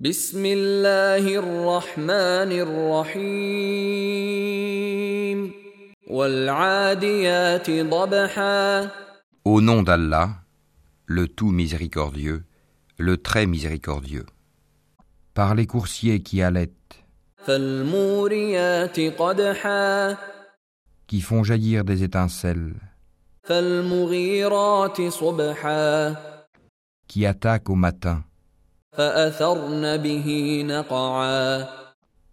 بسم الله الرحمن الرحيم والعاديات ضبحا Au nom d'Allah, le tout miséricordieux, le très miséricordieux. Par les coursiers qui allaitent, فالموريات قدحا qui font jaillir des étincelles, فالمغيرات صبحا qui attaquent au matin فأثرن به نقعا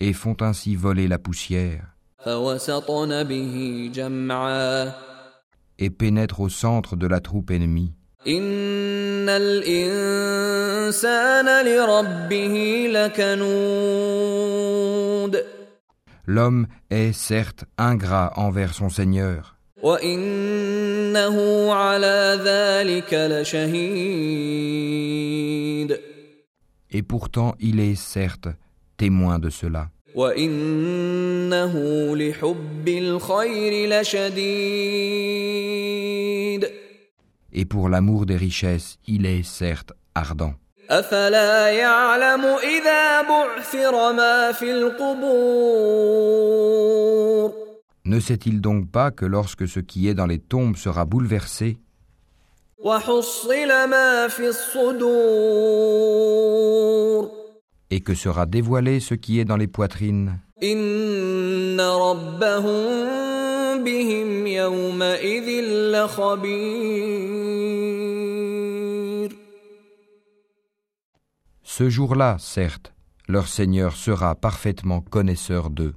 et font ainsi voler la poussière فوسطن به جمعا et pénètrent au centre de la troupe ennemie. إن الإنسان لربه لكنود L'homme est certes ingrat envers son Seigneur, وإنه على ذلك لشهيد et pourtant il est certes témoin de cela. Et pour l'amour des richesses, il est certes ardent. Ne sait-il donc pas que lorsque ce qui est dans les tombes sera bouleversé, et que sera dévoilé ce qui est dans les poitrines. Ce jour-là, certes, leur Seigneur sera parfaitement connaisseur d'eux.